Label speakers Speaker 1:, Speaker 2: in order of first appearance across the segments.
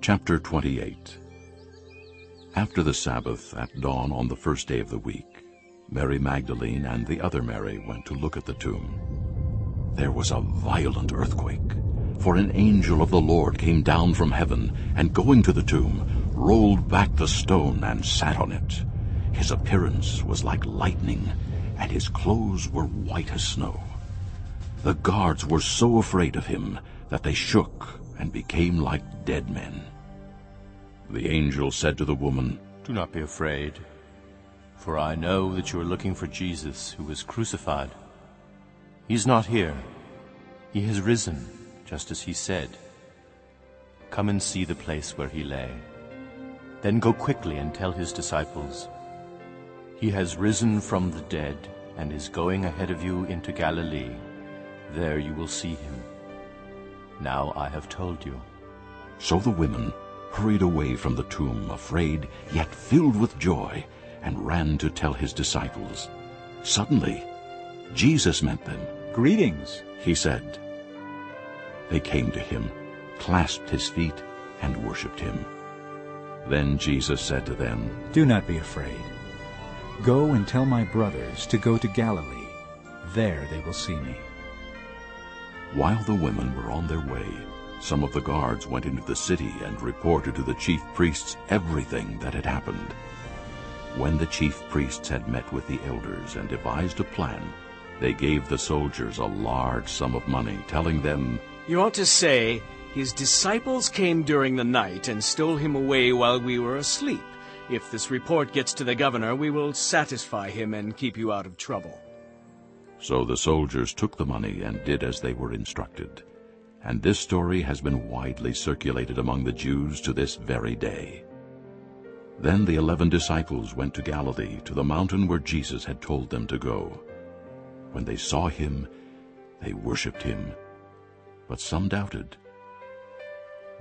Speaker 1: Chapter 28 After the Sabbath, at dawn on the first day of the week, Mary Magdalene and the other Mary went to look at the tomb. There was a violent earthquake, for an angel of the Lord came down from heaven, and going to the tomb, rolled back the stone and sat on it. His appearance was like lightning, and his clothes were white as snow. The guards were so afraid of him that they shook and became like dead men. The angel said to the woman,
Speaker 2: Do not be afraid, for I know that you are looking for Jesus who was crucified. He is not here. He has risen, just as he said. Come and see the place where he lay. Then go quickly and tell his disciples, He has risen from the dead and is going ahead of you into Galilee. There you will see him. Now I have told you.
Speaker 1: So the women hurried away from the tomb, afraid, yet filled with joy, and ran to tell his disciples. Suddenly, Jesus met them.
Speaker 3: Greetings.
Speaker 1: He said. They came to him, clasped his feet, and worshipped him. Then Jesus said to them,
Speaker 3: Do not be afraid. Go and tell my brothers to go to Galilee. There they will see me.
Speaker 1: While the women were on their way, some of the guards went into the city and reported to the chief priests everything that had happened. When the chief priests had met with the elders and devised a plan, they gave the soldiers a large sum of money, telling them,
Speaker 4: You ought to say, His disciples came during the night and stole him away while we were asleep. If this report gets to the governor, we will satisfy him and keep you out of trouble.
Speaker 1: So the soldiers took the money and did as they were instructed. And this story has been widely circulated among the Jews to this very day. Then the eleven disciples went to Galilee, to the mountain where Jesus had told them to go. When they saw him, they worshipped him, but some doubted.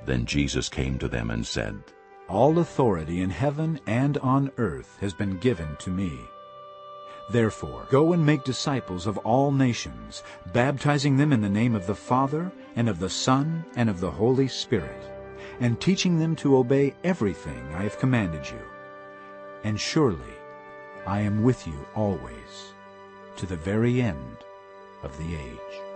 Speaker 1: Then Jesus came to them and said,
Speaker 3: All authority in heaven and on earth has been given to me. Therefore, go and make disciples of all nations, baptizing them in the name of the Father, and of the Son, and of the Holy Spirit, and teaching them to obey everything I have commanded you. And surely I am with you always, to the very end of the age.